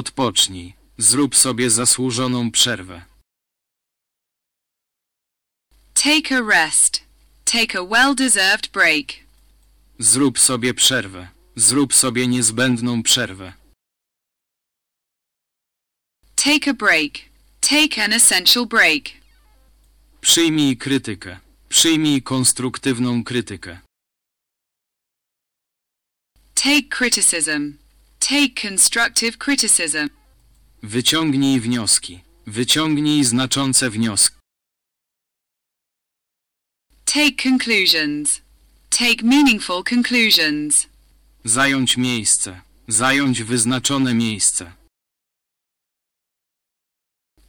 Odpocznij. Zrób sobie zasłużoną przerwę. Take a rest. Take a well-deserved break. Zrób sobie przerwę. Zrób sobie niezbędną przerwę. Take a break. Take an essential break. Przyjmij krytykę. Przyjmij konstruktywną krytykę. Take criticism. Take constructive criticism. Wyciągnij wnioski. Wyciągnij znaczące wnioski. Take conclusions. Take meaningful conclusions. Zająć miejsce. Zająć wyznaczone miejsce.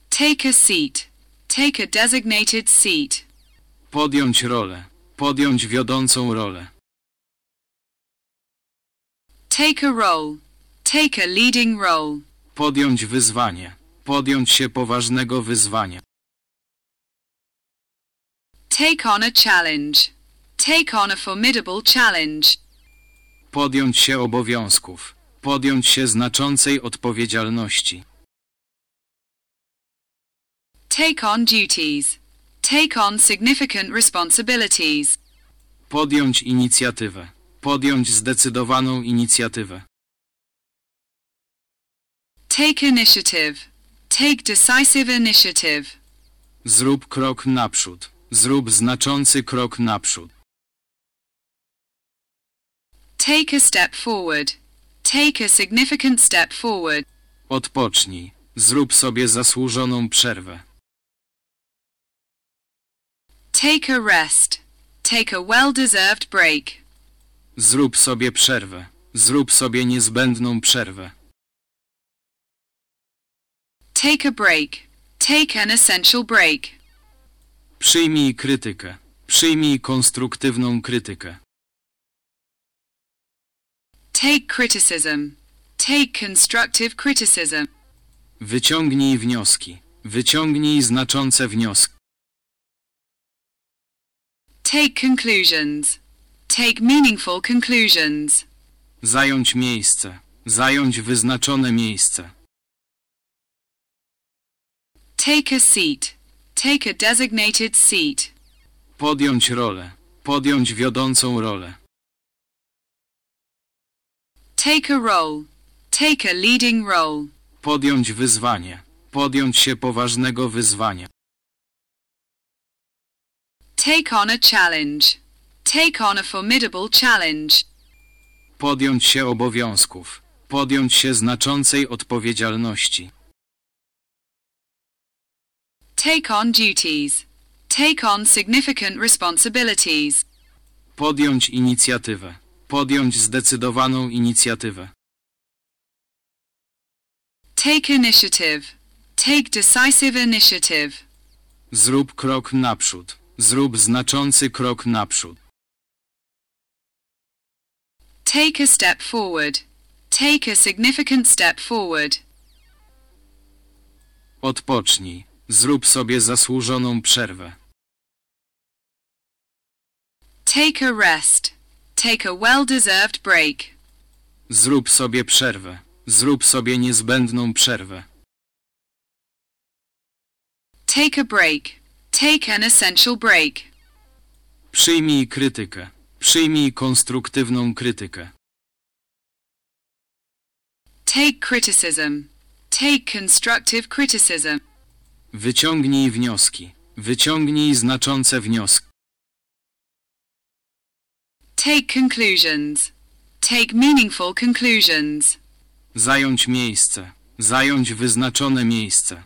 Take a seat. Take a designated seat. Podjąć rolę. Podjąć wiodącą rolę. Take a role. Take a leading role. Podjąć wyzwanie. Podjąć się poważnego wyzwania. Take on a challenge. Take on a formidable challenge. Podjąć się obowiązków. Podjąć się znaczącej odpowiedzialności. Take on duties. Take on significant responsibilities. Podjąć inicjatywę. Podjąć zdecydowaną inicjatywę. Take initiative. Take decisive initiative. Zrób krok naprzód. Zrób znaczący krok naprzód. Take a step forward. Take a significant step forward. Odpocznij. Zrób sobie zasłużoną przerwę. Take a rest. Take a well-deserved break. Zrób sobie przerwę. Zrób sobie niezbędną przerwę. Take a break. Take an essential break. Przyjmij krytykę. Przyjmij konstruktywną krytykę. Take criticism. Take constructive criticism. Wyciągnij wnioski. Wyciągnij znaczące wnioski. Take conclusions. Take meaningful conclusions. Zająć miejsce. Zająć wyznaczone miejsce. Take a seat. Take a designated seat. Podjąć rolę. Podjąć wiodącą rolę. Take a role. Take a leading role. Podjąć wyzwanie. Podjąć się poważnego wyzwania. Take on a challenge. Take on a formidable challenge. Podjąć się obowiązków. Podjąć się znaczącej odpowiedzialności. Take on duties. Take on significant responsibilities. Podjąć inicjatywę. Podjąć zdecydowaną inicjatywę. Take initiative. Take decisive initiative. Zrób krok naprzód. Zrób znaczący krok naprzód. Take a step forward. Take a significant step forward. Odpocznij. Zrób sobie zasłużoną przerwę. Take a rest. Take a well-deserved break. Zrób sobie przerwę. Zrób sobie niezbędną przerwę. Take a break. Take an essential break. Przyjmij krytykę. Przyjmij konstruktywną krytykę. Take criticism. Take constructive criticism. Wyciągnij wnioski. Wyciągnij znaczące wnioski. Take conclusions. Take meaningful conclusions. Zająć miejsce. Zająć wyznaczone miejsce.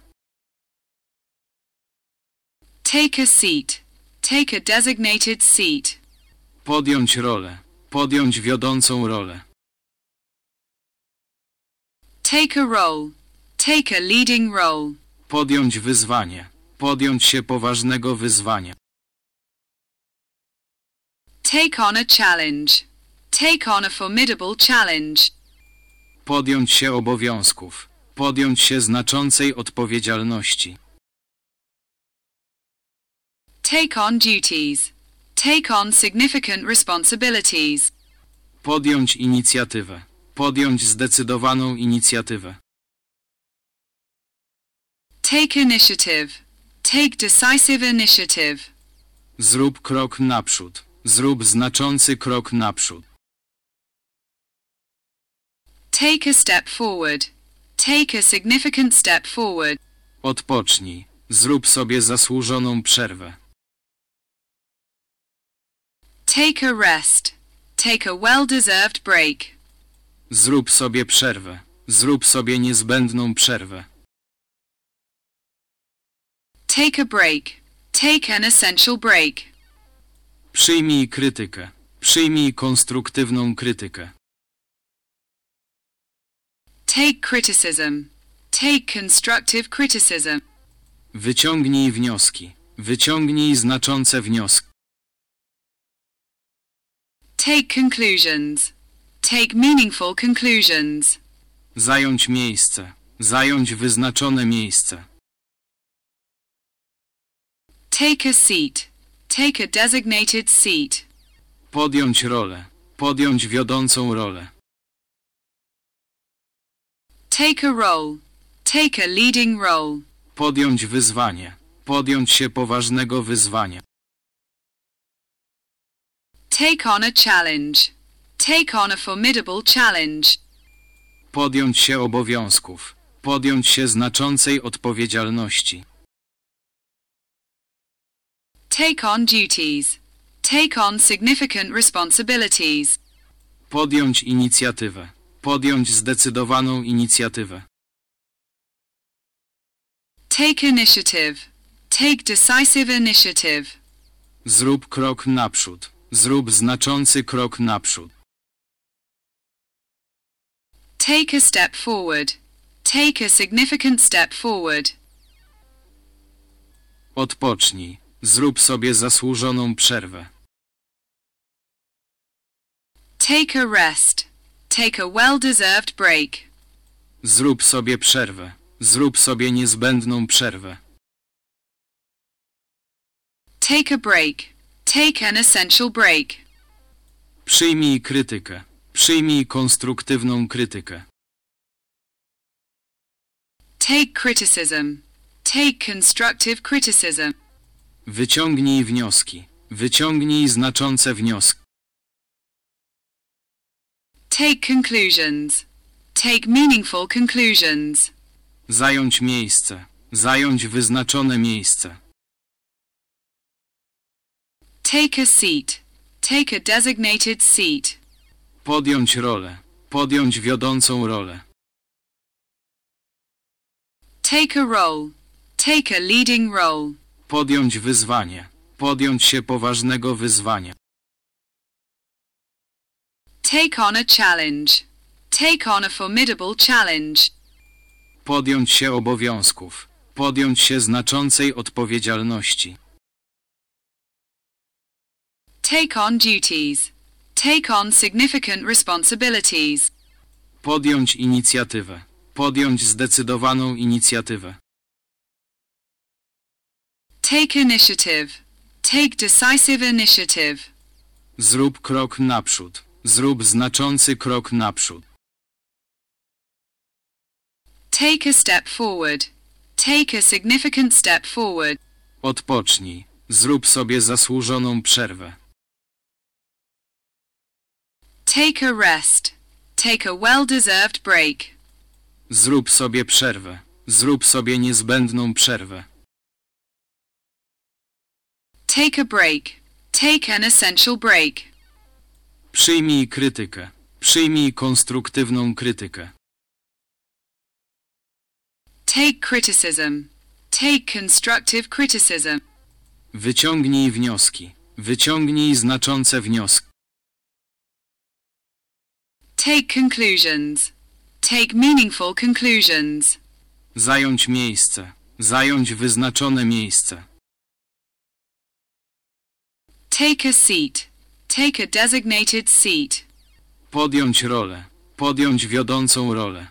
Take a seat. Take a designated seat. Podjąć rolę. Podjąć wiodącą rolę. Take a role. Take a leading role. Podjąć wyzwanie. Podjąć się poważnego wyzwania. Take on a challenge. Take on a formidable challenge. Podjąć się obowiązków. Podjąć się znaczącej odpowiedzialności. Take on duties. Take on significant responsibilities. Podjąć inicjatywę. Podjąć zdecydowaną inicjatywę. Take initiative. Take decisive initiative. Zrób krok naprzód. Zrób znaczący krok naprzód. Take a step forward. Take a significant step forward. Odpocznij. Zrób sobie zasłużoną przerwę. Take a rest. Take a well-deserved break. Zrób sobie przerwę. Zrób sobie niezbędną przerwę. Take a break. Take an essential break. Przyjmij krytykę. Przyjmij konstruktywną krytykę. Take criticism. Take constructive criticism. Wyciągnij wnioski. Wyciągnij znaczące wnioski. Take conclusions. Take meaningful conclusions. Zająć miejsce. Zająć wyznaczone miejsce. Take a seat. Take a designated seat. Podjąć rolę. Podjąć wiodącą rolę. Take a role. Take a leading role. Podjąć wyzwanie. Podjąć się poważnego wyzwania. Take on a challenge. Take on a formidable challenge. Podjąć się obowiązków. Podjąć się znaczącej odpowiedzialności. Take on duties. Take on significant responsibilities. Podjąć inicjatywę. Podjąć zdecydowaną inicjatywę. Take initiative. Take decisive initiative. Zrób krok naprzód. Zrób znaczący krok naprzód. Take a step forward. Take a significant step forward. Odpocznij. Zrób sobie zasłużoną przerwę. Take a rest. Take a well-deserved break. Zrób sobie przerwę. Zrób sobie niezbędną przerwę. Take a break. Take an essential break. Przyjmij krytykę. Przyjmij konstruktywną krytykę. Take criticism. Take constructive criticism. Wyciągnij wnioski. Wyciągnij znaczące wnioski. Take conclusions. Take meaningful conclusions. Zająć miejsce. Zająć wyznaczone miejsce. Take a seat. Take a designated seat. Podjąć rolę. Podjąć wiodącą rolę. Take a role. Take a leading role. Podjąć wyzwanie. Podjąć się poważnego wyzwania. Take on a challenge. Take on a formidable challenge. Podjąć się obowiązków. Podjąć się znaczącej odpowiedzialności. Take on duties. Take on significant responsibilities. Podjąć inicjatywę. Podjąć zdecydowaną inicjatywę. Take initiative. Take decisive initiative. Zrób krok naprzód. Zrób znaczący krok naprzód. Take a step forward. Take a significant step forward. Odpocznij. Zrób sobie zasłużoną przerwę. Take a rest. Take a well-deserved break. Zrób sobie przerwę. Zrób sobie niezbędną przerwę. Take a break. Take an essential break. Przyjmij krytykę. Przyjmij konstruktywną krytykę. Take criticism. Take constructive criticism. Wyciągnij wnioski. Wyciągnij znaczące wnioski. Take conclusions. Take meaningful conclusions. Zająć miejsce. Zająć wyznaczone miejsce. Take a seat. Take a designated seat. Podjąć rolę. Podjąć wiodącą rolę.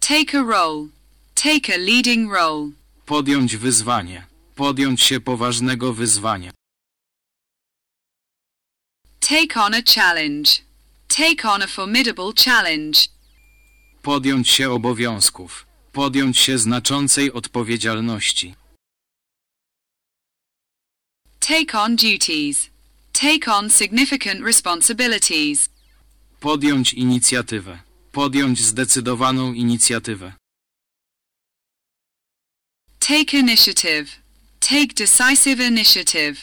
Take a role. Take a leading role. Podjąć wyzwanie. Podjąć się poważnego wyzwania. Take on a challenge. Take on a formidable challenge. Podjąć się obowiązków. Podjąć się znaczącej odpowiedzialności. Take on duties. Take on significant responsibilities. Podjąć inicjatywę. Podjąć zdecydowaną inicjatywę. Take initiative. Take decisive initiative.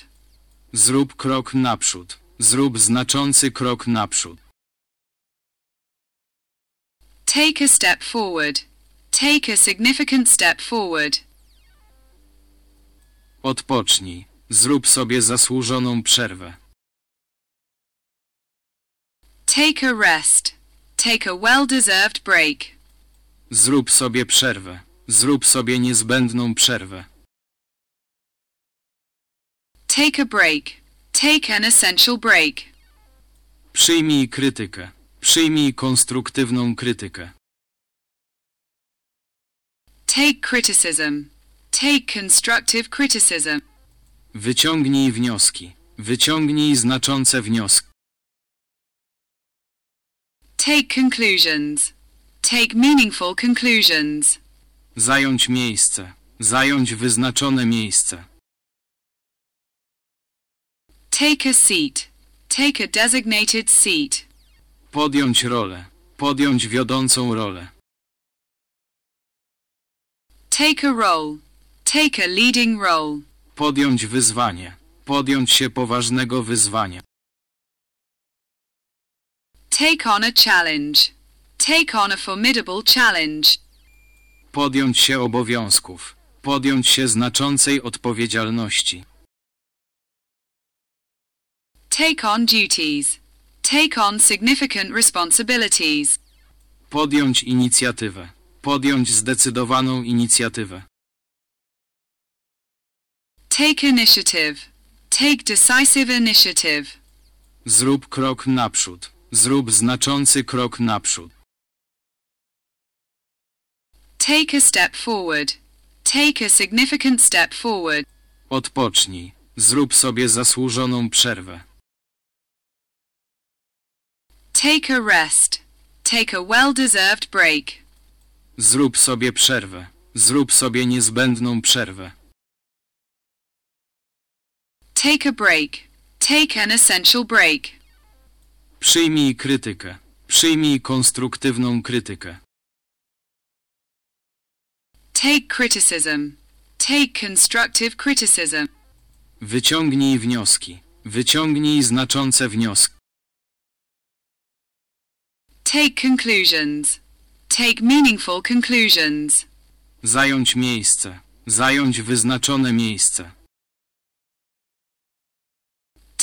Zrób krok naprzód. Zrób znaczący krok naprzód. Take a step forward. Take a significant step forward. Odpocznij. Zrób sobie zasłużoną przerwę. Take a rest. Take a well-deserved break. Zrób sobie przerwę. Zrób sobie niezbędną przerwę. Take a break. Take an essential break. Przyjmij krytykę. Przyjmij konstruktywną krytykę. Take criticism. Take constructive criticism. Wyciągnij wnioski. Wyciągnij znaczące wnioski. Take conclusions. Take meaningful conclusions. Zająć miejsce. Zająć wyznaczone miejsce. Take a seat. Take a designated seat. Podjąć rolę. Podjąć wiodącą rolę. Take a role. Take a leading role. Podjąć wyzwanie. Podjąć się poważnego wyzwania. Take on a challenge. Take on a formidable challenge. Podjąć się obowiązków. Podjąć się znaczącej odpowiedzialności. Take on duties. Take on significant responsibilities. Podjąć inicjatywę. Podjąć zdecydowaną inicjatywę. Take initiative. Take decisive initiative. Zrób krok naprzód. Zrób znaczący krok naprzód. Take a step forward. Take a significant step forward. Odpocznij. Zrób sobie zasłużoną przerwę. Take a rest. Take a well-deserved break. Zrób sobie przerwę. Zrób sobie niezbędną przerwę. Take a break. Take an essential break. Przyjmij krytykę. Przyjmij konstruktywną krytykę. Take criticism. Take constructive criticism. Wyciągnij wnioski. Wyciągnij znaczące wnioski. Take conclusions. Take meaningful conclusions. Zająć miejsce. Zająć wyznaczone miejsce.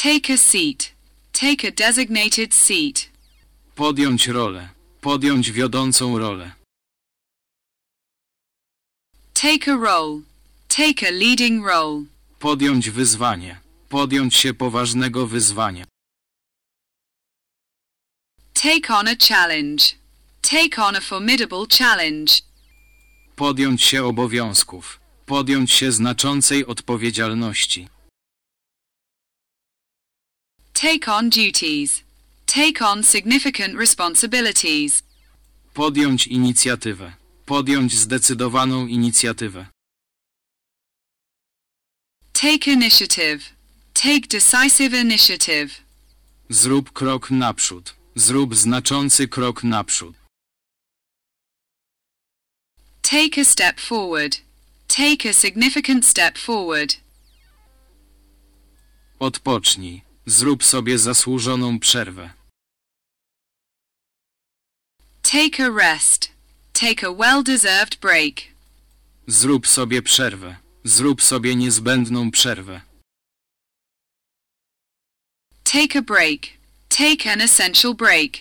Take a seat. Take a designated seat. Podjąć rolę. Podjąć wiodącą rolę. Take a role. Take a leading role. Podjąć wyzwanie. Podjąć się poważnego wyzwania. Take on a challenge. Take on a formidable challenge. Podjąć się obowiązków. Podjąć się znaczącej odpowiedzialności. Take on duties. Take on significant responsibilities. Podjąć inicjatywę. Podjąć zdecydowaną inicjatywę. Take initiative. Take decisive initiative. Zrób krok naprzód. Zrób znaczący krok naprzód. Take a step forward. Take a significant step forward. Odpocznij. Zrób sobie zasłużoną przerwę. Take a rest. Take a well-deserved break. Zrób sobie przerwę. Zrób sobie niezbędną przerwę. Take a break. Take an essential break.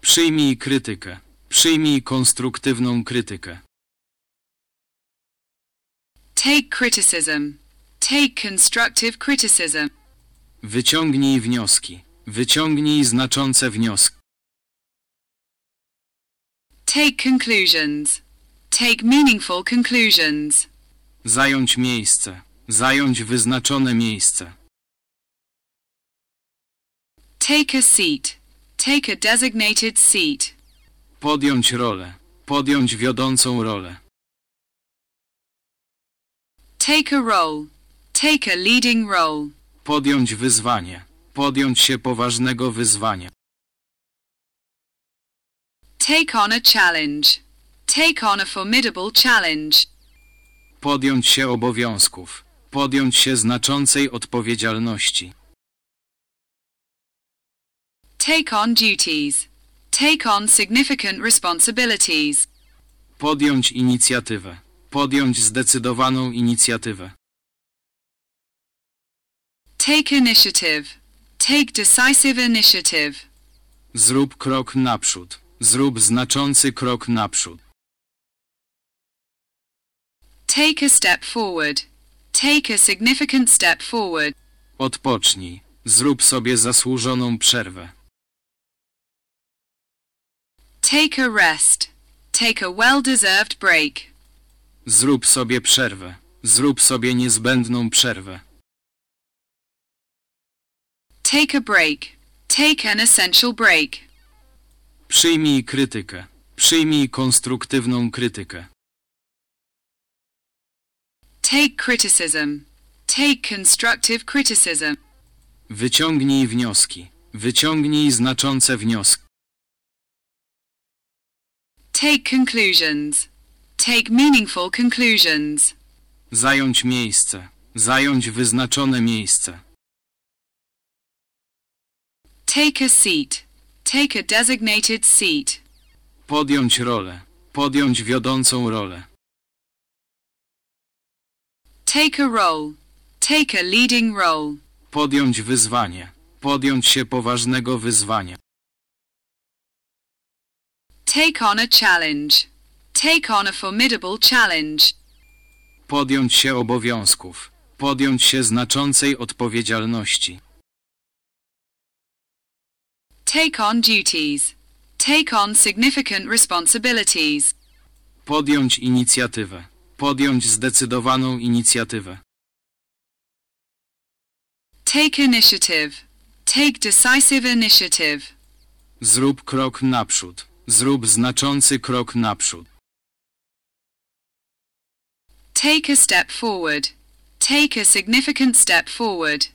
Przyjmij krytykę. Przyjmij konstruktywną krytykę. Take criticism. Take constructive criticism. Wyciągnij wnioski. Wyciągnij znaczące wnioski. Take conclusions. Take meaningful conclusions. Zająć miejsce. Zająć wyznaczone miejsce. Take a seat. Take a designated seat. Podjąć rolę. Podjąć wiodącą rolę. Take a role. Take a leading role. Podjąć wyzwanie. Podjąć się poważnego wyzwania. Take on a challenge. Take on a formidable challenge. Podjąć się obowiązków. Podjąć się znaczącej odpowiedzialności. Take on duties. Take on significant responsibilities. Podjąć inicjatywę. Podjąć zdecydowaną inicjatywę. Take initiative. Take decisive initiative. Zrób krok naprzód. Zrób znaczący krok naprzód. Take a step forward. Take a significant step forward. Odpocznij. Zrób sobie zasłużoną przerwę. Take a rest. Take a well-deserved break. Zrób sobie przerwę. Zrób sobie niezbędną przerwę. Take a break. Take an essential break. Przyjmij krytykę. Przyjmij konstruktywną krytykę. Take criticism. Take constructive criticism. Wyciągnij wnioski. Wyciągnij znaczące wnioski. Take conclusions. Take meaningful conclusions. Zająć miejsce. Zająć wyznaczone miejsce. Take a seat. Take a designated seat. Podjąć rolę. Podjąć wiodącą rolę. Take a role. Take a leading role. Podjąć wyzwanie. Podjąć się poważnego wyzwania. Take on a challenge. Take on a formidable challenge. Podjąć się obowiązków. Podjąć się znaczącej odpowiedzialności. Take on duties. Take on significant responsibilities. Podjąć inicjatywę. Podjąć zdecydowaną inicjatywę. Take initiative. Take decisive initiative. Zrób krok naprzód. Zrób znaczący krok naprzód. Take a step forward. Take a significant step forward.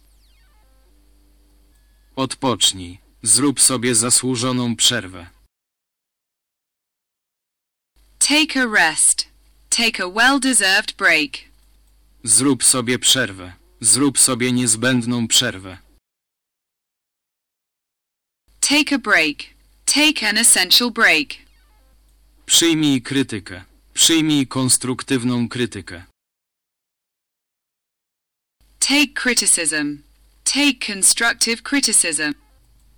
Odpocznij. Zrób sobie zasłużoną przerwę. Take a rest. Take a well-deserved break. Zrób sobie przerwę. Zrób sobie niezbędną przerwę. Take a break. Take an essential break. Przyjmij krytykę. Przyjmij konstruktywną krytykę. Take criticism. Take constructive criticism.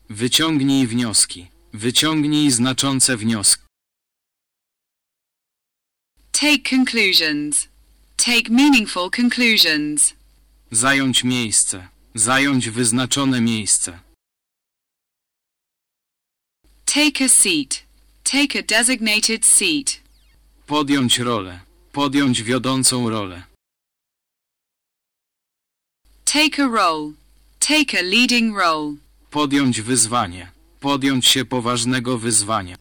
Wyciągnij wnioski. Wyciągnij znaczące wnioski. Take conclusions. Take meaningful conclusions. Zająć miejsce. Zająć wyznaczone miejsce. Take a seat. Take a designated seat. Podjąć rolę. Podjąć wiodącą rolę. Take a role. Take a leading role. Podjąć wyzwanie. Podjąć się poważnego wyzwania.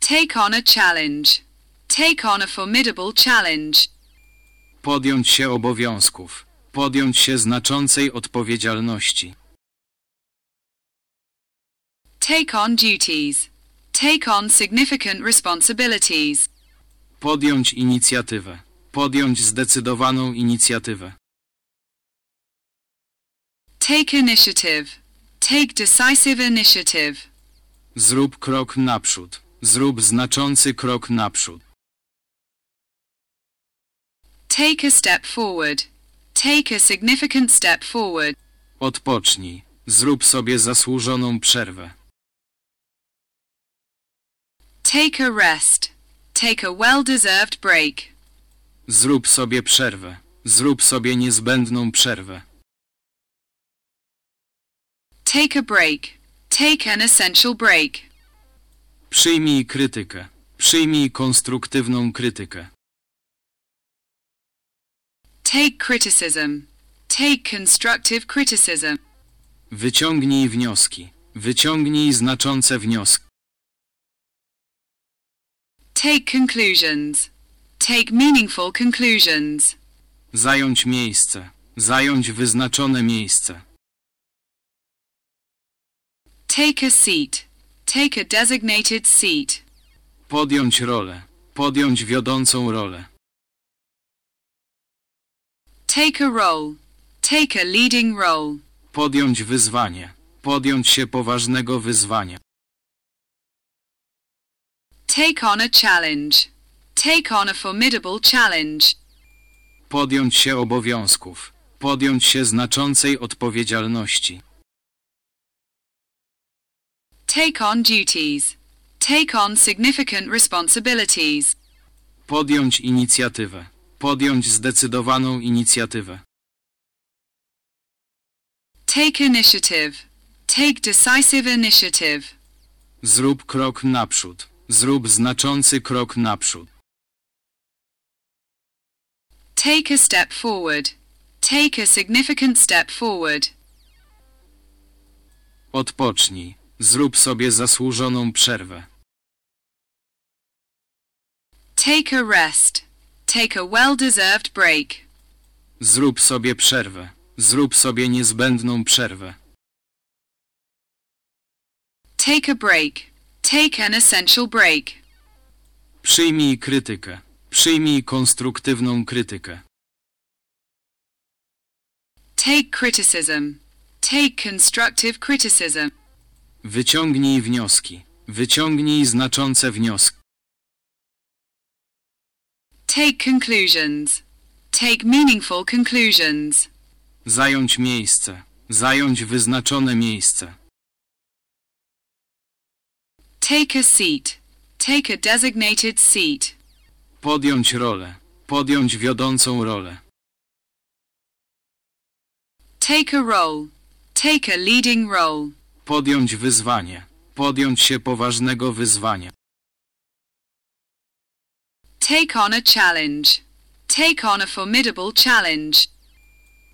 Take on a challenge. Take on a formidable challenge. Podjąć się obowiązków. Podjąć się znaczącej odpowiedzialności. Take on duties. Take on significant responsibilities. Podjąć inicjatywę. Podjąć zdecydowaną inicjatywę. Take initiative. Take decisive initiative. Zrób krok naprzód. Zrób znaczący krok naprzód. Take a step forward. Take a significant step forward. Odpocznij. Zrób sobie zasłużoną przerwę. Take a rest. Take a well-deserved break. Zrób sobie przerwę. Zrób sobie niezbędną przerwę. Take a break. Take an essential break. Przyjmij krytykę. Przyjmij konstruktywną krytykę. Take criticism. Take constructive criticism. Wyciągnij wnioski. Wyciągnij znaczące wnioski. Take conclusions. Take meaningful conclusions. Zająć miejsce. Zająć wyznaczone miejsce. Take a seat. Take a designated seat. Podjąć rolę. Podjąć wiodącą rolę. Take a role. Take a leading role. Podjąć wyzwanie. Podjąć się poważnego wyzwania. Take on a challenge. Take on a formidable challenge. Podjąć się obowiązków. Podjąć się znaczącej odpowiedzialności. Take on duties. Take on significant responsibilities. Podjąć inicjatywę. Podjąć zdecydowaną inicjatywę. Take initiative. Take decisive initiative. Zrób krok naprzód. Zrób znaczący krok naprzód. Take a step forward. Take a significant step forward. Odpocznij. Zrób sobie zasłużoną przerwę. Take a rest. Take a well-deserved break. Zrób sobie przerwę. Zrób sobie niezbędną przerwę. Take a break. Take an essential break. Przyjmij krytykę. Przyjmij konstruktywną krytykę. Take criticism. Take constructive criticism. Wyciągnij wnioski. Wyciągnij znaczące wnioski. Take conclusions. Take meaningful conclusions. Zająć miejsce. Zająć wyznaczone miejsce. Take a seat. Take a designated seat. Podjąć rolę. Podjąć wiodącą rolę. Take a role. Take a leading role. Podjąć wyzwanie. Podjąć się poważnego wyzwania. Take on a challenge. Take on a formidable challenge.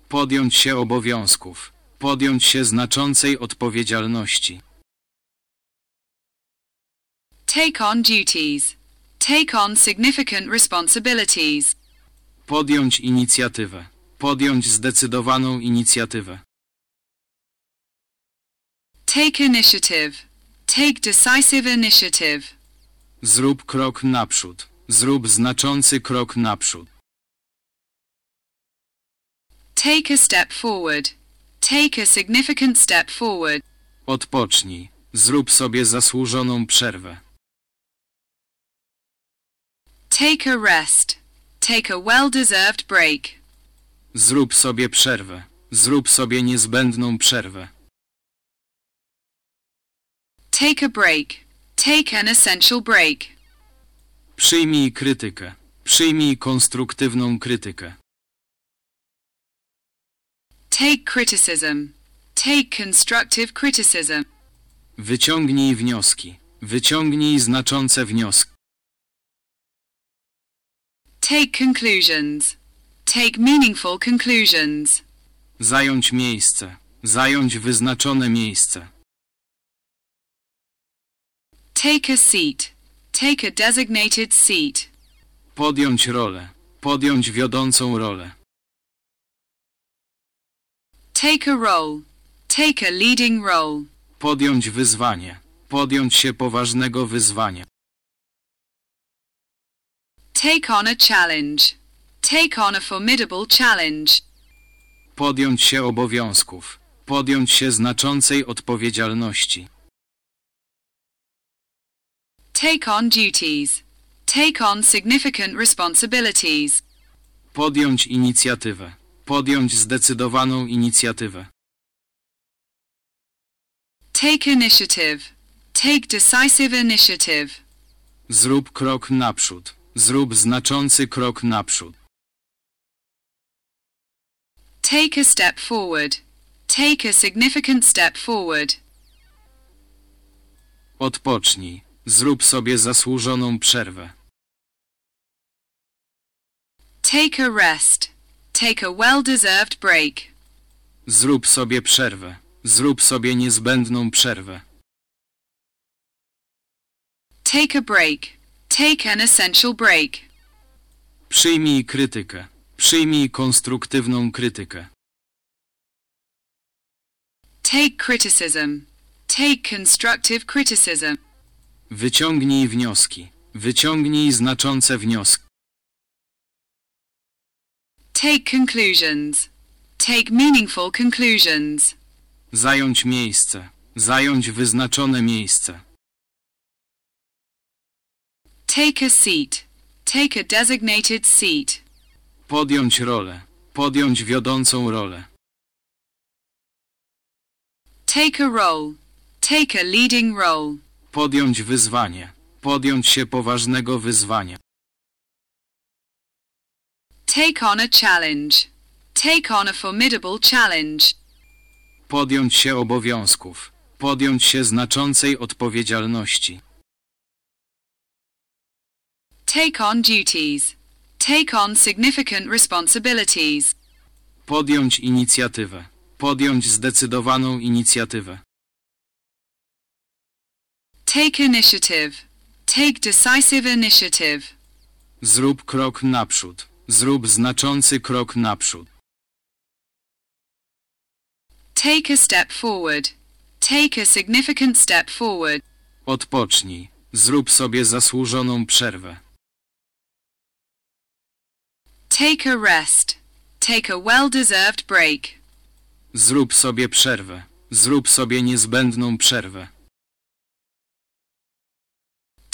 Podjąć się obowiązków. Podjąć się znaczącej odpowiedzialności. Take on duties. Take on significant responsibilities. Podjąć inicjatywę. Podjąć zdecydowaną inicjatywę. Take initiative. Take decisive initiative. Zrób krok naprzód. Zrób znaczący krok naprzód. Take a step forward. Take a significant step forward. Odpocznij. Zrób sobie zasłużoną przerwę. Take a rest. Take a well-deserved break. Zrób sobie przerwę. Zrób sobie niezbędną przerwę. Take a break. Take an essential break. Przyjmij krytykę. Przyjmij konstruktywną krytykę. Take criticism. Take constructive criticism. Wyciągnij wnioski. Wyciągnij znaczące wnioski. Take conclusions. Take meaningful conclusions. Zająć miejsce. Zająć wyznaczone miejsce. Take a seat. Take a designated seat. Podjąć rolę. Podjąć wiodącą rolę. Take a role. Take a leading role. Podjąć wyzwanie. Podjąć się poważnego wyzwania. Take on a challenge. Take on a formidable challenge. Podjąć się obowiązków. Podjąć się znaczącej odpowiedzialności. Take on duties. Take on significant responsibilities. Podjąć inicjatywę. Podjąć zdecydowaną inicjatywę. Take initiative. Take decisive initiative. Zrób krok naprzód. Zrób znaczący krok naprzód. Take a step forward. Take a significant step forward. Odpocznij. Zrób sobie zasłużoną przerwę. Take a rest. Take a well-deserved break. Zrób sobie przerwę. Zrób sobie niezbędną przerwę. Take a break. Take an essential break. Przyjmij krytykę. Przyjmij konstruktywną krytykę. Take criticism. Take constructive criticism. Wyciągnij wnioski. Wyciągnij znaczące wnioski. Take conclusions. Take meaningful conclusions. Zająć miejsce. Zająć wyznaczone miejsce. Take a seat. Take a designated seat. Podjąć rolę. Podjąć wiodącą rolę. Take a role. Take a leading role. Podjąć wyzwanie. Podjąć się poważnego wyzwania. Take on a challenge. Take on a formidable challenge. Podjąć się obowiązków. Podjąć się znaczącej odpowiedzialności. Take on duties. Take on significant responsibilities. Podjąć inicjatywę. Podjąć zdecydowaną inicjatywę. Take initiative. Take decisive initiative. Zrób krok naprzód. Zrób znaczący krok naprzód. Take a step forward. Take a significant step forward. Odpocznij. Zrób sobie zasłużoną przerwę. Take a rest. Take a well-deserved break. Zrób sobie przerwę. Zrób sobie niezbędną przerwę.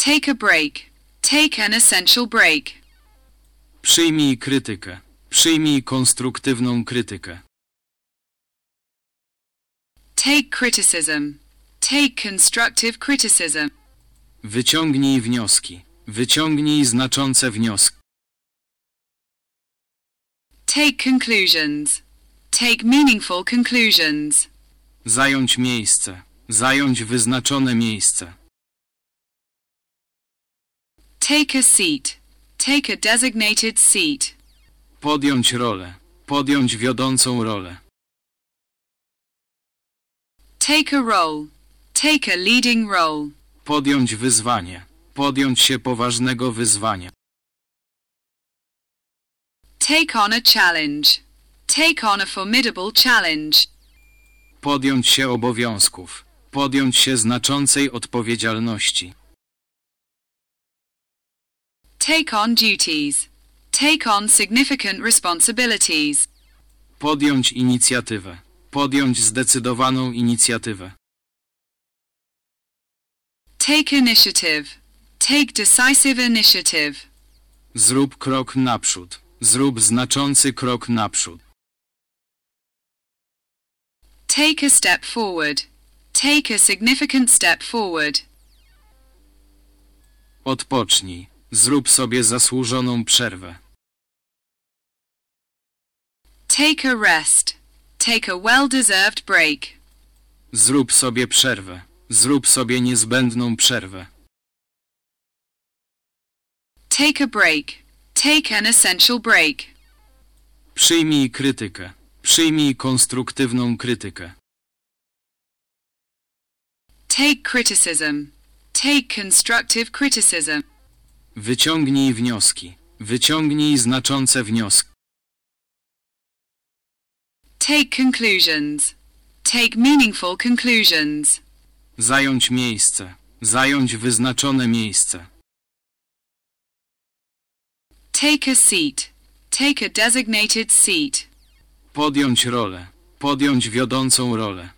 Take a break. Take an essential break. Przyjmij krytykę. Przyjmij konstruktywną krytykę. Take criticism. Take constructive criticism. Wyciągnij wnioski. Wyciągnij znaczące wnioski. Take conclusions. Take meaningful conclusions. Zająć miejsce. Zająć wyznaczone miejsce. Take a seat. Take a designated seat. Podjąć rolę. Podjąć wiodącą rolę. Take a role. Take a leading role. Podjąć wyzwanie. Podjąć się poważnego wyzwania. Take on a challenge. Take on a formidable challenge. Podjąć się obowiązków. Podjąć się znaczącej odpowiedzialności. Take on duties. Take on significant responsibilities. Podjąć inicjatywę. Podjąć zdecydowaną inicjatywę. Take initiative. Take decisive initiative. Zrób krok naprzód. Zrób znaczący krok naprzód. Take a step forward. Take a significant step forward. Odpocznij. Zrób sobie zasłużoną przerwę. Take a rest. Take a well-deserved break. Zrób sobie przerwę. Zrób sobie niezbędną przerwę. Take a break. Take an essential break. Przyjmij krytykę. Przyjmij konstruktywną krytykę. Take criticism. Take constructive criticism. Wyciągnij wnioski. Wyciągnij znaczące wnioski. Take conclusions. Take meaningful conclusions. Zająć miejsce. Zająć wyznaczone miejsce. Take a seat. Take a designated seat. Podjąć rolę. Podjąć wiodącą rolę.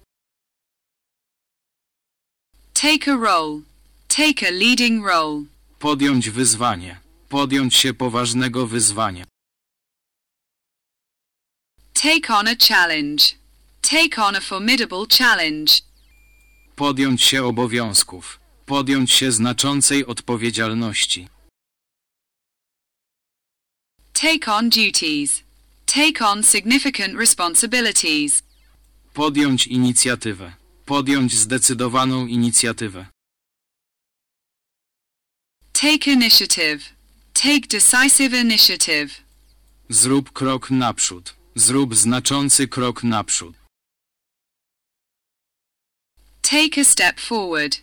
Take a role. Take a leading role. Podjąć wyzwanie. Podjąć się poważnego wyzwania. Take on a challenge. Take on a formidable challenge. Podjąć się obowiązków. Podjąć się znaczącej odpowiedzialności. Take on duties. Take on significant responsibilities. Podjąć inicjatywę. Podjąć zdecydowaną inicjatywę. Take initiative. Take decisive initiative. Zrób krok naprzód. Zrób znaczący krok naprzód. Take a step forward.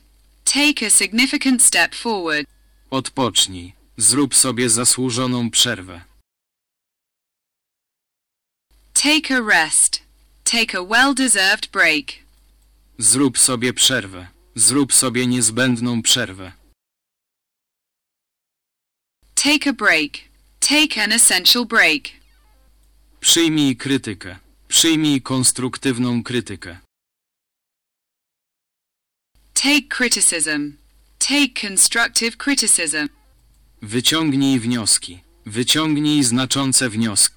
Take a significant step forward. Odpocznij. Zrób sobie zasłużoną przerwę. Take a rest. Take a well-deserved break. Zrób sobie przerwę. Zrób sobie niezbędną przerwę. Take a break. Take an essential break. Przyjmij krytykę. Przyjmij konstruktywną krytykę. Take criticism. Take constructive criticism. Wyciągnij wnioski. Wyciągnij znaczące wnioski.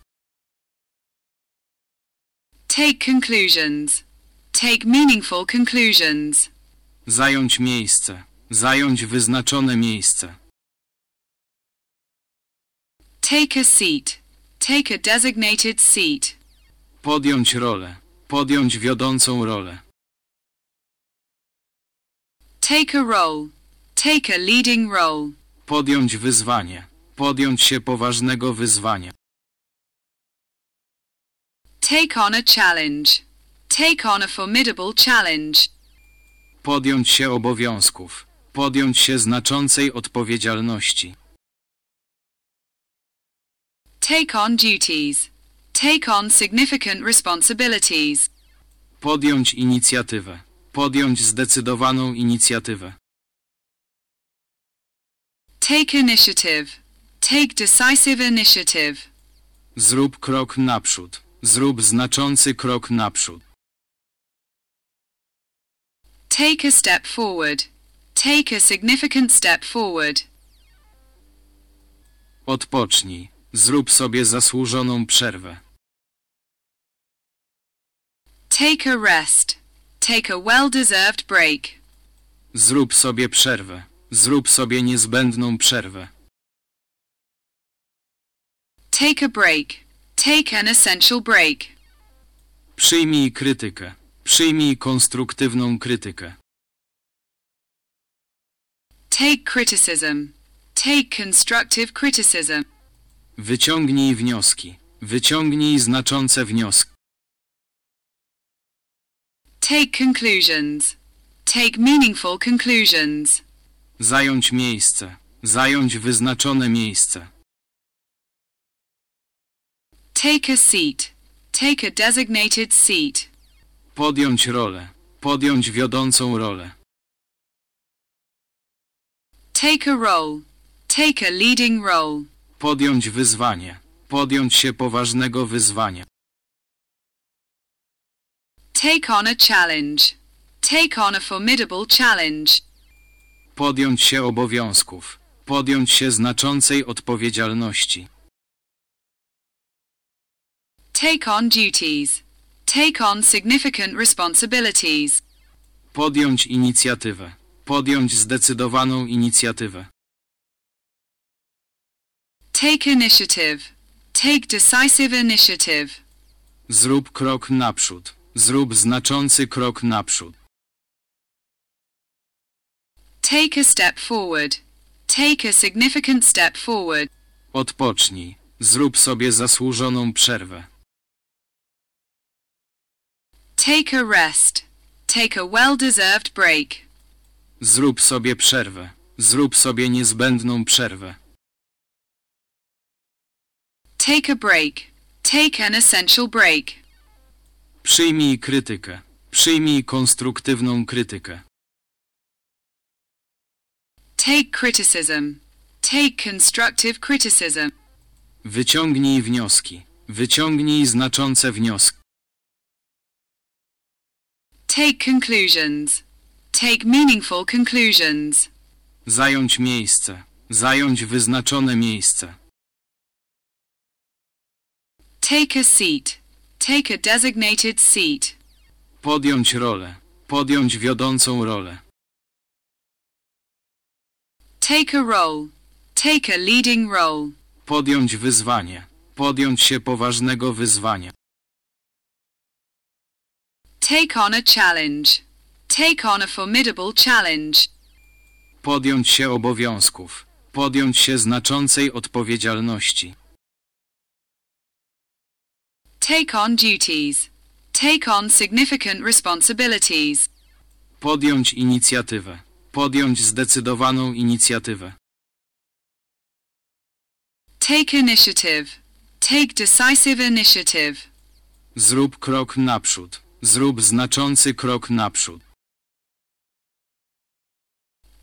Take conclusions. Take meaningful conclusions. Zająć miejsce. Zająć wyznaczone miejsce. Take a seat. Take a designated seat. Podjąć rolę. Podjąć wiodącą rolę. Take a role. Take a leading role. Podjąć wyzwanie. Podjąć się poważnego wyzwania. Take on a challenge. Take on a formidable challenge. Podjąć się obowiązków. Podjąć się znaczącej odpowiedzialności. Take on duties. Take on significant responsibilities. Podjąć inicjatywę. Podjąć zdecydowaną inicjatywę. Take initiative. Take decisive initiative. Zrób krok naprzód. Zrób znaczący krok naprzód. Take a step forward. Take a significant step forward. Odpocznij. Zrób sobie zasłużoną przerwę. Take a rest. Take a well-deserved break. Zrób sobie przerwę. Zrób sobie niezbędną przerwę. Take a break. Take an essential break. Przyjmij krytykę. Przyjmij konstruktywną krytykę. Take criticism. Take constructive criticism. Wyciągnij wnioski. Wyciągnij znaczące wnioski. Take conclusions. Take meaningful conclusions. Zająć miejsce. Zająć wyznaczone miejsce. Take a seat. Take a designated seat. Podjąć rolę. Podjąć wiodącą rolę. Take a role. Take a leading role. Podjąć wyzwanie. Podjąć się poważnego wyzwania. Take on a challenge. Take on a formidable challenge. Podjąć się obowiązków. Podjąć się znaczącej odpowiedzialności. Take on duties. Take on significant responsibilities. Podjąć inicjatywę. Podjąć zdecydowaną inicjatywę. Take initiative. Take decisive initiative. Zrób krok naprzód. Zrób znaczący krok naprzód. Take a step forward. Take a significant step forward. Odpocznij. Zrób sobie zasłużoną przerwę. Take a rest. Take a well-deserved break. Zrób sobie przerwę. Zrób sobie niezbędną przerwę. Take a break. Take an essential break. Przyjmij krytykę. Przyjmij konstruktywną krytykę. Take criticism. Take constructive criticism. Wyciągnij wnioski. Wyciągnij znaczące wnioski. Take conclusions. Take meaningful conclusions. Zająć miejsce. Zająć wyznaczone miejsce. Take a seat. Take a designated seat. Podjąć rolę. Podjąć wiodącą rolę. Take a role. Take a leading role. Podjąć wyzwanie. Podjąć się poważnego wyzwania. Take on a challenge. Take on a formidable challenge. Podjąć się obowiązków. Podjąć się znaczącej odpowiedzialności. Take on duties. Take on significant responsibilities. Podjąć inicjatywę. Podjąć zdecydowaną inicjatywę. Take initiative. Take decisive initiative. Zrób krok naprzód. Zrób znaczący krok naprzód.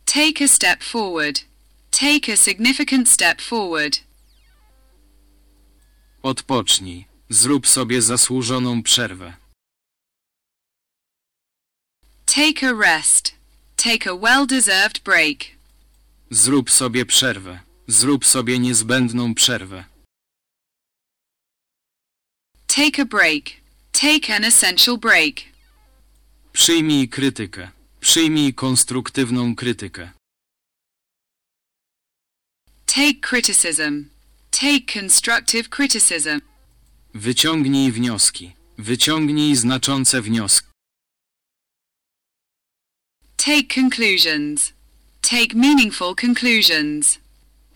Take a step forward. Take a significant step forward. Odpocznij. Zrób sobie zasłużoną przerwę. Take a rest. Take a well-deserved break. Zrób sobie przerwę. Zrób sobie niezbędną przerwę. Take a break. Take an essential break. Przyjmij krytykę. Przyjmij konstruktywną krytykę. Take criticism. Take constructive criticism. Wyciągnij wnioski. Wyciągnij znaczące wnioski. Take conclusions. Take meaningful conclusions.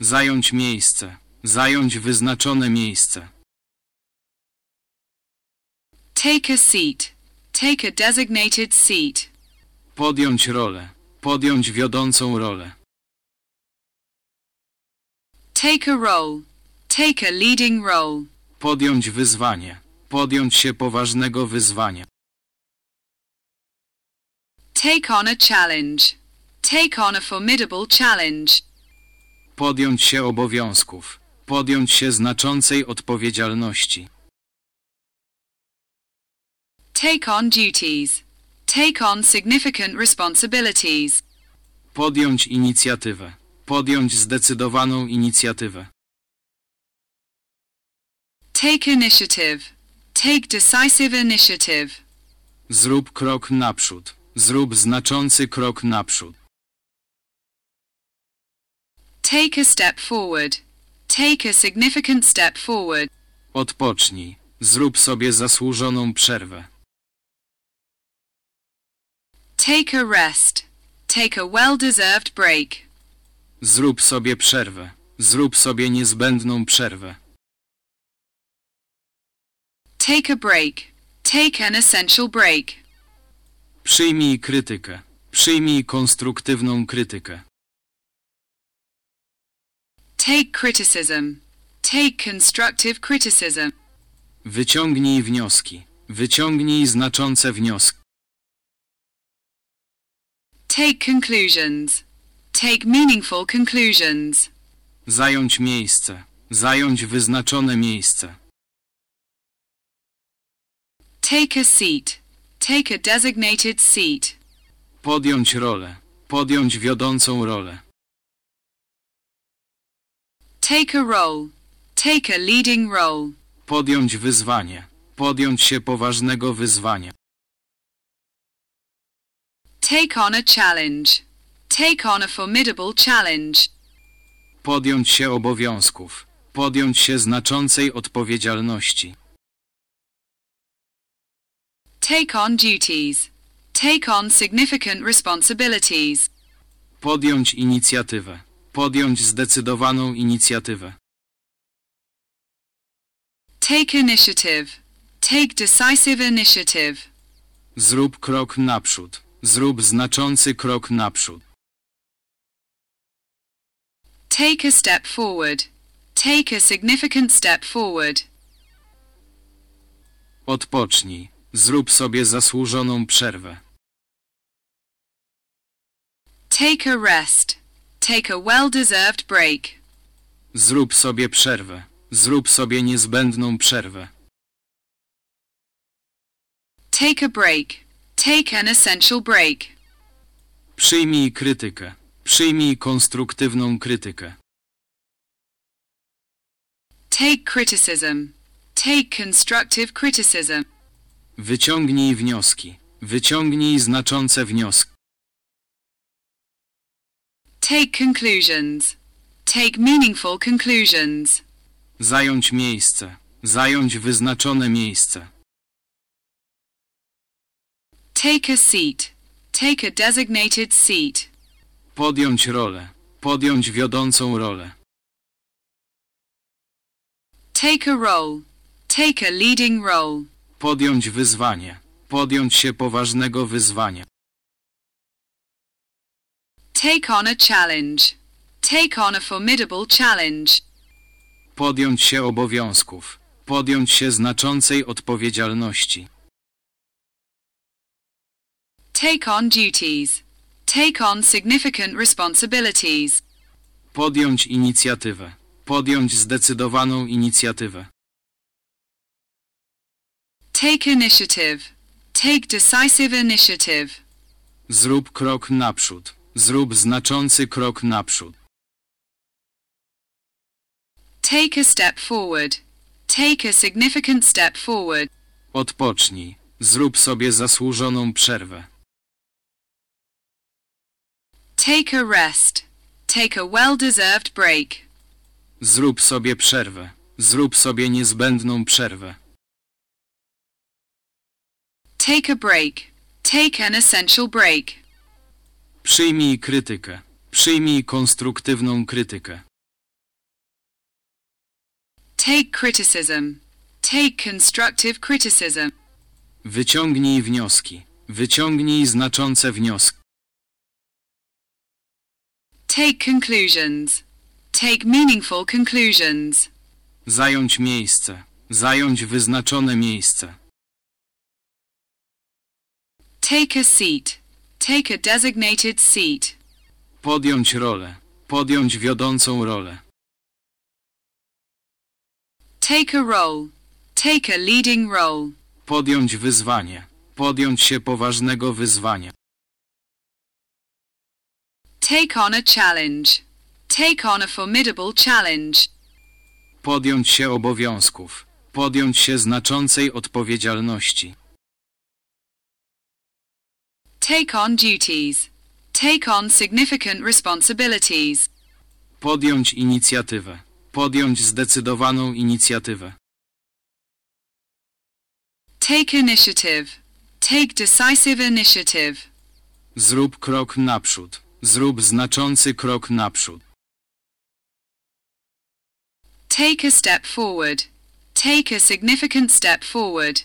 Zająć miejsce. Zająć wyznaczone miejsce. Take a seat. Take a designated seat. Podjąć rolę. Podjąć wiodącą rolę. Take a role. Take a leading role. Podjąć wyzwanie. Podjąć się poważnego wyzwania. Take on a challenge. Take on a formidable challenge. Podjąć się obowiązków. Podjąć się znaczącej odpowiedzialności. Take on duties. Take on significant responsibilities. Podjąć inicjatywę. Podjąć zdecydowaną inicjatywę. Take initiative. Take decisive initiative. Zrób krok naprzód. Zrób znaczący krok naprzód. Take a step forward. Take a significant step forward. Odpocznij. Zrób sobie zasłużoną przerwę. Take a rest. Take a well-deserved break. Zrób sobie przerwę. Zrób sobie niezbędną przerwę. Take a break. Take an essential break. Przyjmij krytykę. Przyjmij konstruktywną krytykę. Take criticism. Take constructive criticism. Wyciągnij wnioski. Wyciągnij znaczące wnioski. Take conclusions. Take meaningful conclusions. Zająć miejsce. Zająć wyznaczone miejsce. Take a seat. Take a designated seat. Podjąć rolę. Podjąć wiodącą rolę. Take a role. Take a leading role. Podjąć wyzwanie. Podjąć się poważnego wyzwania. Take on a challenge. Take on a formidable challenge. Podjąć się obowiązków. Podjąć się znaczącej odpowiedzialności. Take on duties. Take on significant responsibilities. Podjąć inicjatywę. Podjąć zdecydowaną inicjatywę. Take initiative. Take decisive initiative. Zrób krok naprzód. Zrób znaczący krok naprzód. Take a step forward. Take a significant step forward. Odpocznij. Zrób sobie zasłużoną przerwę. Take a rest. Take a well-deserved break. Zrób sobie przerwę. Zrób sobie niezbędną przerwę. Take a break. Take an essential break. Przyjmij krytykę. Przyjmij konstruktywną krytykę. Take criticism. Take constructive criticism. Wyciągnij wnioski. Wyciągnij znaczące wnioski. Take conclusions. Take meaningful conclusions. Zająć miejsce. Zająć wyznaczone miejsce. Take a seat. Take a designated seat. Podjąć rolę. Podjąć wiodącą rolę. Take a role. Take a leading role. Podjąć wyzwanie. Podjąć się poważnego wyzwania. Take on a challenge. Take on a formidable challenge. Podjąć się obowiązków. Podjąć się znaczącej odpowiedzialności. Take on duties. Take on significant responsibilities. Podjąć inicjatywę. Podjąć zdecydowaną inicjatywę. Take initiative. Take decisive initiative. Zrób krok naprzód. Zrób znaczący krok naprzód. Take a step forward. Take a significant step forward. Odpocznij. Zrób sobie zasłużoną przerwę. Take a rest. Take a well-deserved break. Zrób sobie przerwę. Zrób sobie niezbędną przerwę. Take a break. Take an essential break. Przyjmij krytykę. Przyjmij konstruktywną krytykę. Take criticism. Take constructive criticism. Wyciągnij wnioski. Wyciągnij znaczące wnioski. Take conclusions. Take meaningful conclusions. Zająć miejsce. Zająć wyznaczone miejsce. Take a seat. Take a designated seat. Podjąć rolę. Podjąć wiodącą rolę. Take a role. Take a leading role. Podjąć wyzwanie. Podjąć się poważnego wyzwania. Take on a challenge. Take on a formidable challenge. Podjąć się obowiązków. Podjąć się znaczącej odpowiedzialności. Take on duties. Take on significant responsibilities. Podjąć inicjatywę. Podjąć zdecydowaną inicjatywę. Take initiative. Take decisive initiative. Zrób krok naprzód. Zrób znaczący krok naprzód. Take a step forward. Take a significant step forward.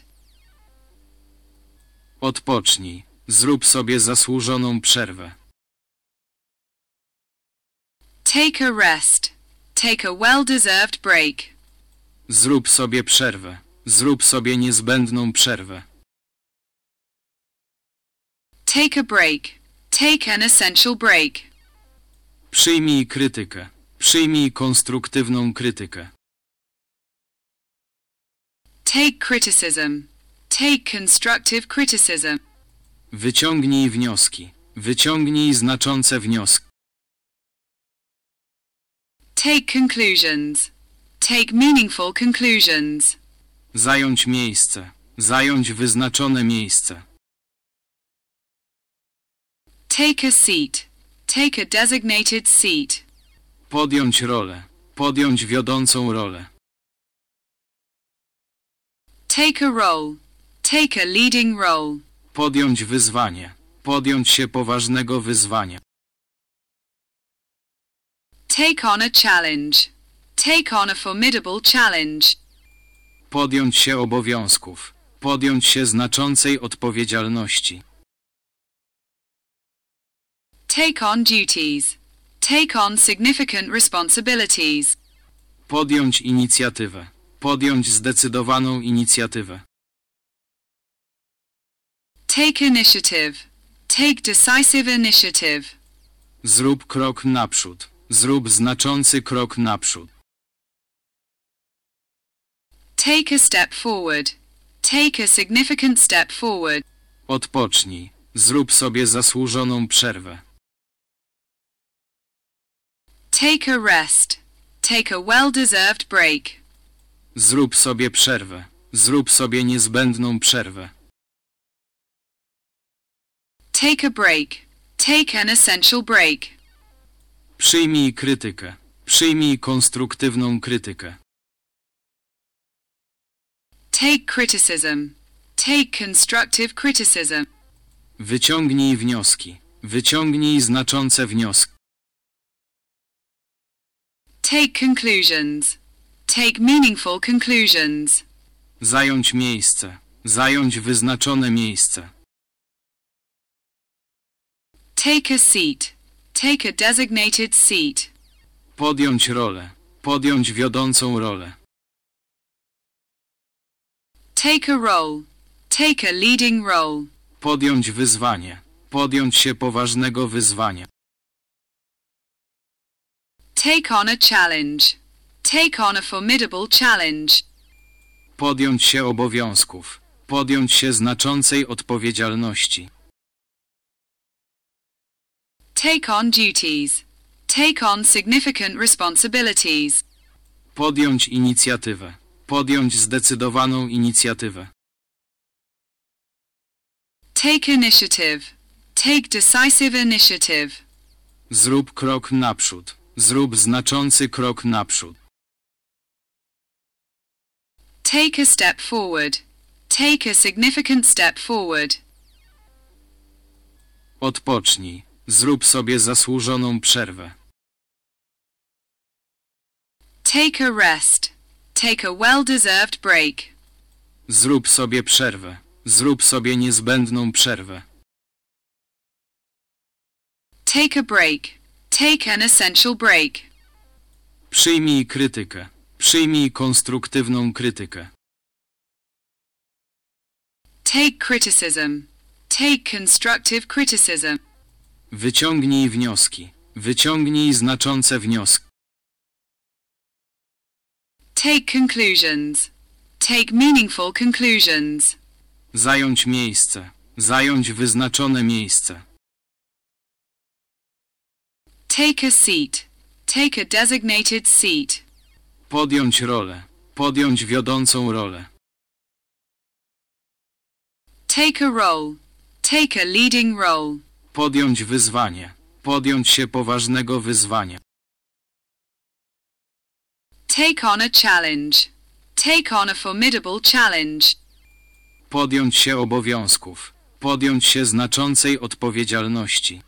Odpocznij. Zrób sobie zasłużoną przerwę. Take a rest. Take a well-deserved break. Zrób sobie przerwę. Zrób sobie niezbędną przerwę. Take a break. Take an essential break. Przyjmij krytykę. Przyjmij konstruktywną krytykę. Take criticism. Take constructive criticism. Wyciągnij wnioski. Wyciągnij znaczące wnioski. Take conclusions. Take meaningful conclusions. Zająć miejsce. Zająć wyznaczone miejsce. Take a seat. Take a designated seat. Podjąć rolę. Podjąć wiodącą rolę. Take a role. Take a leading role. Podjąć wyzwanie. Podjąć się poważnego wyzwania. Take on a challenge. Take on a formidable challenge. Podjąć się obowiązków. Podjąć się znaczącej odpowiedzialności. Take on duties. Take on significant responsibilities. Podjąć inicjatywę. Podjąć zdecydowaną inicjatywę. Take initiative. Take decisive initiative. Zrób krok naprzód. Zrób znaczący krok naprzód. Take a step forward. Take a significant step forward. Odpocznij. Zrób sobie zasłużoną przerwę. Take a rest. Take a well-deserved break. Zrób sobie przerwę. Zrób sobie niezbędną przerwę. Take a break. Take an essential break. Przyjmij krytykę. Przyjmij konstruktywną krytykę. Take criticism. Take constructive criticism. Wyciągnij wnioski. Wyciągnij znaczące wnioski. Take conclusions. Take meaningful conclusions. Zająć miejsce. Zająć wyznaczone miejsce. Take a seat. Take a designated seat. Podjąć rolę. Podjąć wiodącą rolę. Take a role. Take a leading role. Podjąć wyzwanie. Podjąć się poważnego wyzwania. Take on a challenge. Take on a formidable challenge. Podjąć się obowiązków. Podjąć się znaczącej odpowiedzialności. Take on duties. Take on significant responsibilities. Podjąć inicjatywę. Podjąć zdecydowaną inicjatywę. Take initiative. Take decisive initiative. Zrób krok naprzód. Zrób znaczący krok naprzód. Take a step forward. Take a significant step forward. Odpocznij. Zrób sobie zasłużoną przerwę. Take a rest. Take a well-deserved break. Zrób sobie przerwę. Zrób sobie niezbędną przerwę. Take a break. Take an essential break. Przyjmij krytykę. Przyjmij konstruktywną krytykę. Take criticism. Take constructive criticism. Wyciągnij wnioski. Wyciągnij znaczące wnioski. Take conclusions. Take meaningful conclusions. Zająć miejsce. Zająć wyznaczone miejsce. Take a seat. Take a designated seat. Podjąć rolę. Podjąć wiodącą rolę. Take a role. Take a leading role. Podjąć wyzwanie. Podjąć się poważnego wyzwania. Take on a challenge. Take on a formidable challenge. Podjąć się obowiązków. Podjąć się znaczącej odpowiedzialności.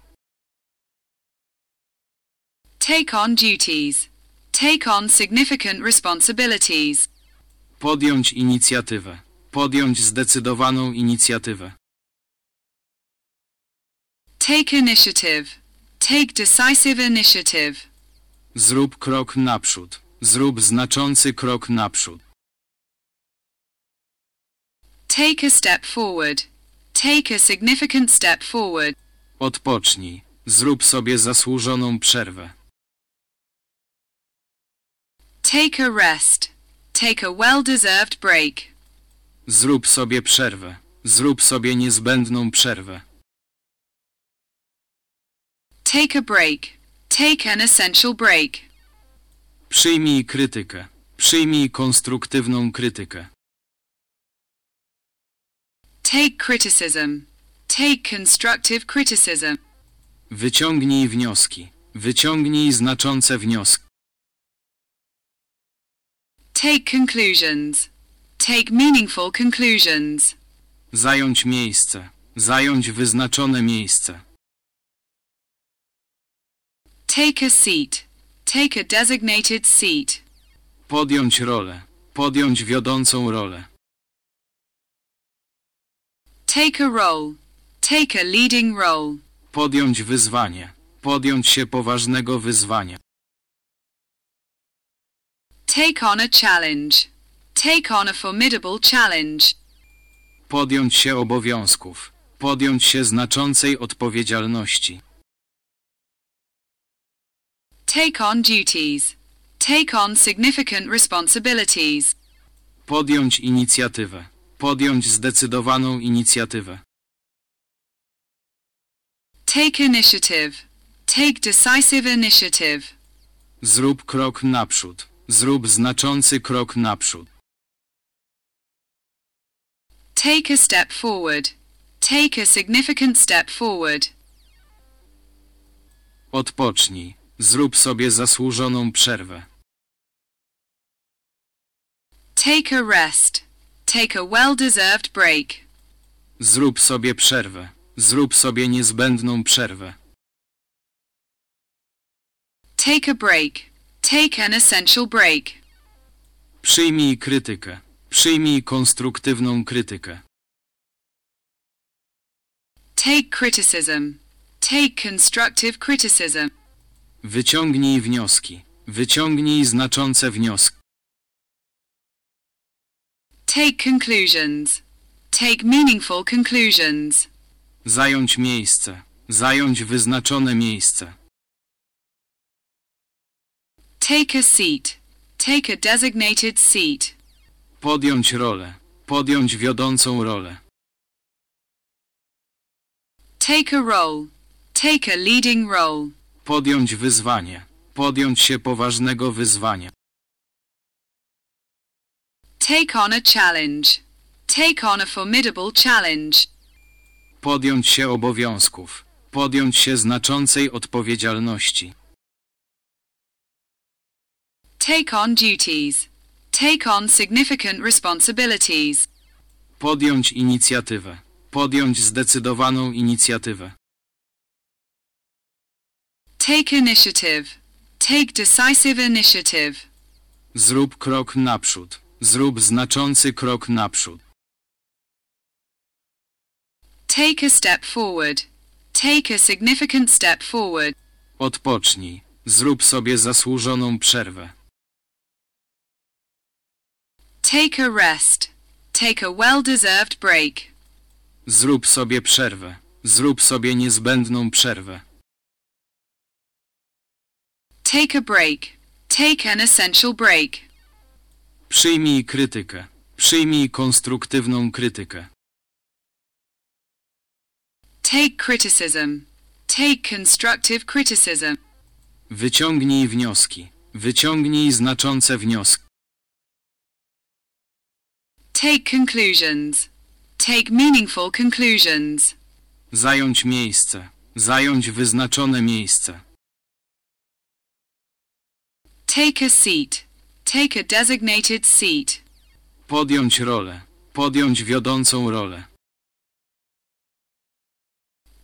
Take on duties. Take on significant responsibilities. Podjąć inicjatywę. Podjąć zdecydowaną inicjatywę. Take initiative. Take decisive initiative. Zrób krok naprzód. Zrób znaczący krok naprzód. Take a step forward. Take a significant step forward. Odpocznij. Zrób sobie zasłużoną przerwę. Take a rest. Take a well-deserved break. Zrób sobie przerwę. Zrób sobie niezbędną przerwę. Take a break. Take an essential break. Przyjmij krytykę. Przyjmij konstruktywną krytykę. Take criticism. Take constructive criticism. Wyciągnij wnioski. Wyciągnij znaczące wnioski. Take conclusions. Take meaningful conclusions. Zająć miejsce. Zająć wyznaczone miejsce. Take a seat. Take a designated seat. Podjąć rolę. Podjąć wiodącą rolę. Take a role. Take a leading role. Podjąć wyzwanie. Podjąć się poważnego wyzwania. Take on a challenge. Take on a formidable challenge. Podjąć się obowiązków. Podjąć się znaczącej odpowiedzialności. Take on duties. Take on significant responsibilities. Podjąć inicjatywę. Podjąć zdecydowaną inicjatywę. Take initiative. Take decisive initiative. Zrób krok naprzód. Zrób znaczący krok naprzód. Take a step forward. Take a significant step forward. Odpocznij. Zrób sobie zasłużoną przerwę. Take a rest. Take a well-deserved break. Zrób sobie przerwę. Zrób sobie niezbędną przerwę. Take a break. Take an essential break. Przyjmij krytykę. Przyjmij konstruktywną krytykę. Take criticism. Take constructive criticism. Wyciągnij wnioski. Wyciągnij znaczące wnioski. Take conclusions. Take meaningful conclusions. Zająć miejsce. Zająć wyznaczone miejsce. Take a seat. Take a designated seat. Podjąć rolę. Podjąć wiodącą rolę. Take a role. Take a leading role. Podjąć wyzwanie. Podjąć się poważnego wyzwania. Take on a challenge. Take on a formidable challenge. Podjąć się obowiązków. Podjąć się znaczącej odpowiedzialności. Take on duties. Take on significant responsibilities. Podjąć inicjatywę. Podjąć zdecydowaną inicjatywę. Take initiative. Take decisive initiative. Zrób krok naprzód. Zrób znaczący krok naprzód. Take a step forward. Take a significant step forward. Odpocznij. Zrób sobie zasłużoną przerwę. Take a rest. Take a well-deserved break. Zrób sobie przerwę. Zrób sobie niezbędną przerwę. Take a break. Take an essential break. Przyjmij krytykę. Przyjmij konstruktywną krytykę. Take criticism. Take constructive criticism. Wyciągnij wnioski. Wyciągnij znaczące wnioski. Take conclusions. Take meaningful conclusions. Zająć miejsce. Zająć wyznaczone miejsce. Take a seat. Take a designated seat. Podjąć rolę. Podjąć wiodącą rolę.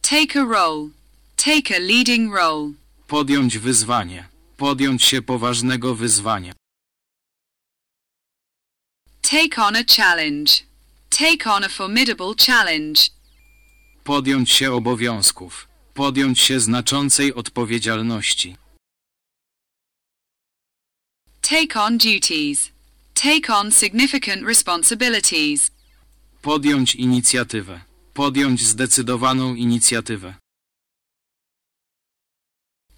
Take a role. Take a leading role. Podjąć wyzwanie. Podjąć się poważnego wyzwania. Take on a challenge. Take on a formidable challenge. Podjąć się obowiązków. Podjąć się znaczącej odpowiedzialności. Take on duties. Take on significant responsibilities. Podjąć inicjatywę. Podjąć zdecydowaną inicjatywę.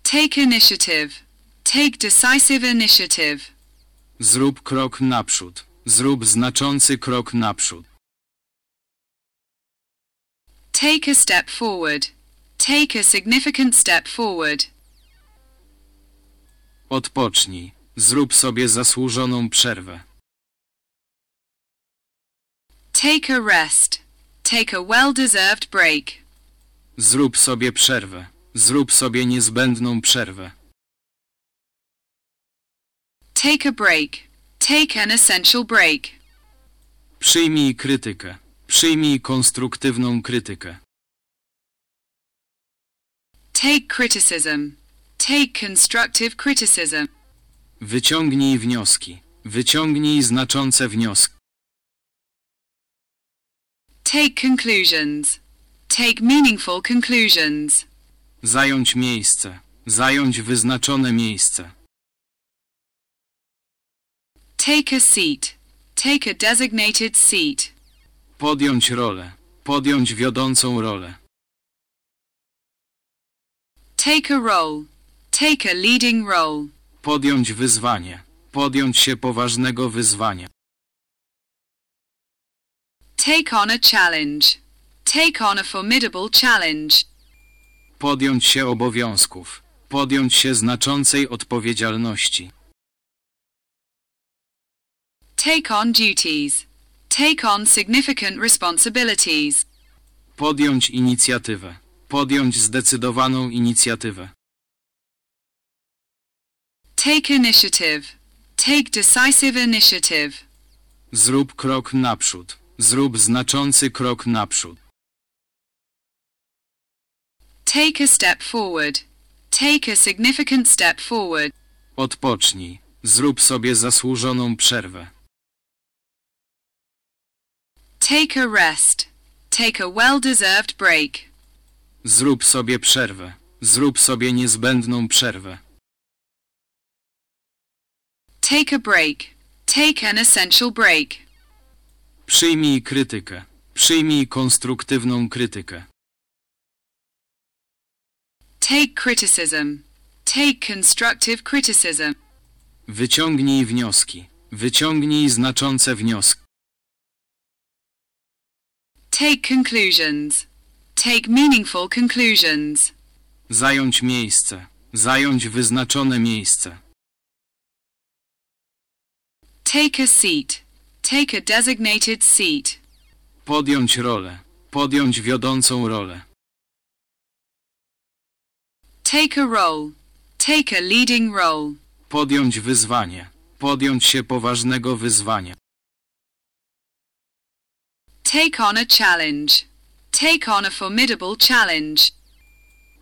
Take initiative. Take decisive initiative. Zrób krok naprzód. Zrób znaczący krok naprzód. Take a step forward. Take a significant step forward. Odpocznij. Zrób sobie zasłużoną przerwę. Take a rest. Take a well-deserved break. Zrób sobie przerwę. Zrób sobie niezbędną przerwę. Take a break. Take an essential break. Przyjmij krytykę. Przyjmij konstruktywną krytykę. Take criticism. Take constructive criticism. Wyciągnij wnioski. Wyciągnij znaczące wnioski. Take conclusions. Take meaningful conclusions. Zająć miejsce. Zająć wyznaczone miejsce. Take a seat. Take a designated seat. Podjąć rolę. Podjąć wiodącą rolę. Take a role. Take a leading role. Podjąć wyzwanie. Podjąć się poważnego wyzwania. Take on a challenge. Take on a formidable challenge. Podjąć się obowiązków. Podjąć się znaczącej odpowiedzialności. Take on duties. Take on significant responsibilities. Podjąć inicjatywę. Podjąć zdecydowaną inicjatywę. Take initiative. Take decisive initiative. Zrób krok naprzód. Zrób znaczący krok naprzód. Take a step forward. Take a significant step forward. Odpocznij. Zrób sobie zasłużoną przerwę. Take a rest. Take a well-deserved break. Zrób sobie przerwę. Zrób sobie niezbędną przerwę. Take a break. Take an essential break. Przyjmij krytykę. Przyjmij konstruktywną krytykę. Take criticism. Take constructive criticism. Wyciągnij wnioski. Wyciągnij znaczące wnioski. Take conclusions. Take meaningful conclusions. Zająć miejsce. Zająć wyznaczone miejsce. Take a seat. Take a designated seat. Podjąć rolę. Podjąć wiodącą rolę. Take a role. Take a leading role. Podjąć wyzwanie. Podjąć się poważnego wyzwania. Take on a challenge. Take on a formidable challenge.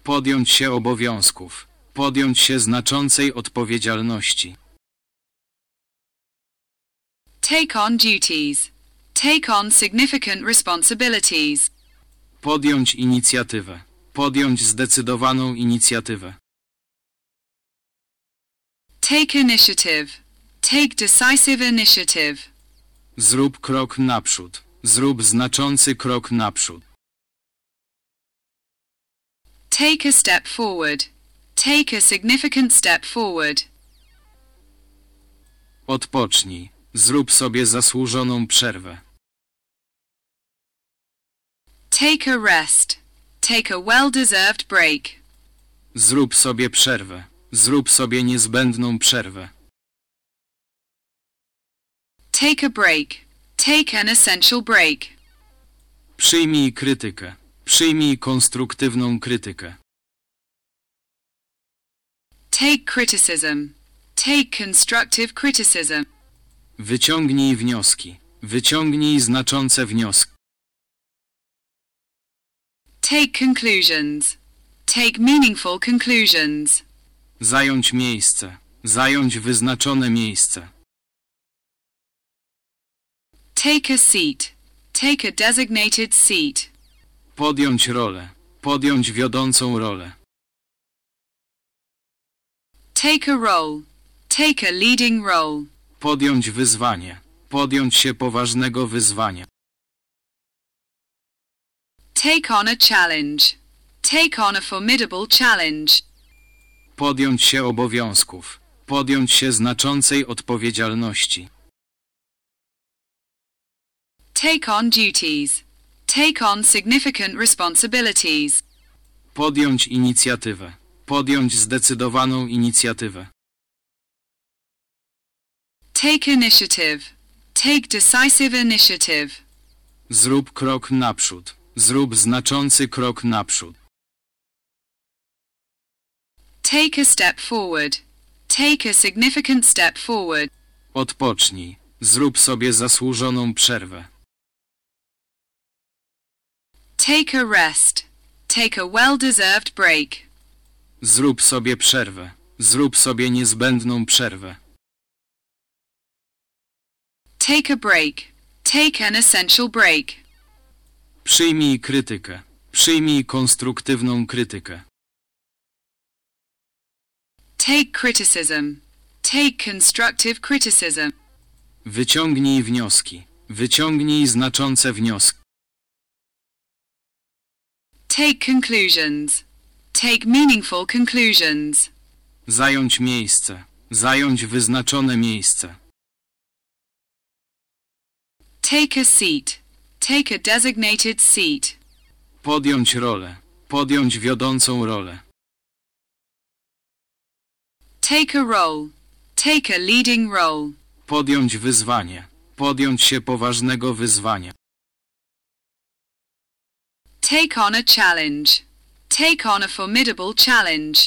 Podjąć się obowiązków. Podjąć się znaczącej odpowiedzialności. Take on duties. Take on significant responsibilities. Podjąć inicjatywę. Podjąć zdecydowaną inicjatywę. Take initiative. Take decisive initiative. Zrób krok naprzód. Zrób znaczący krok naprzód. Take a step forward. Take a significant step forward. Odpocznij. Zrób sobie zasłużoną przerwę. Take a rest. Take a well-deserved break. Zrób sobie przerwę. Zrób sobie niezbędną przerwę. Take a break. Take an essential break. Przyjmij krytykę. Przyjmij konstruktywną krytykę. Take criticism. Take constructive criticism. Wyciągnij wnioski. Wyciągnij znaczące wnioski. Take conclusions. Take meaningful conclusions. Zająć miejsce. Zająć wyznaczone miejsce. Take a seat. Take a designated seat. Podjąć rolę. Podjąć wiodącą rolę. Take a role. Take a leading role. Podjąć wyzwanie. Podjąć się poważnego wyzwania. Take on a challenge. Take on a formidable challenge. Podjąć się obowiązków. Podjąć się znaczącej odpowiedzialności. Take on duties. Take on significant responsibilities. Podjąć inicjatywę. Podjąć zdecydowaną inicjatywę. Take initiative. Take decisive initiative. Zrób krok naprzód. Zrób znaczący krok naprzód. Take a step forward. Take a significant step forward. Odpocznij. Zrób sobie zasłużoną przerwę. Take a rest. Take a well-deserved break. Zrób sobie przerwę. Zrób sobie niezbędną przerwę. Take a break. Take an essential break. Przyjmij krytykę. Przyjmij konstruktywną krytykę. Take criticism. Take constructive criticism. Wyciągnij wnioski. Wyciągnij znaczące wnioski. Take conclusions. Take meaningful conclusions. Zająć miejsce. Zająć wyznaczone miejsce. Take a seat. Take a designated seat. Podjąć rolę. Podjąć wiodącą rolę. Take a role. Take a leading role. Podjąć wyzwanie. Podjąć się poważnego wyzwania. Take on a challenge. Take on a formidable challenge.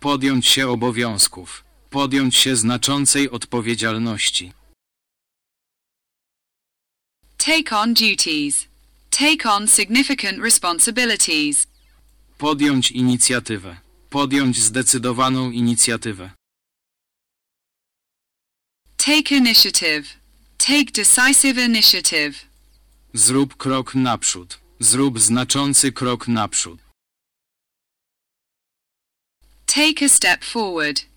Podjąć się obowiązków. Podjąć się znaczącej odpowiedzialności. Take on duties. Take on significant responsibilities. Podjąć inicjatywę. Podjąć zdecydowaną inicjatywę. Take initiative. Take decisive initiative. Zrób krok naprzód. Zrób znaczący krok naprzód. Take a step forward.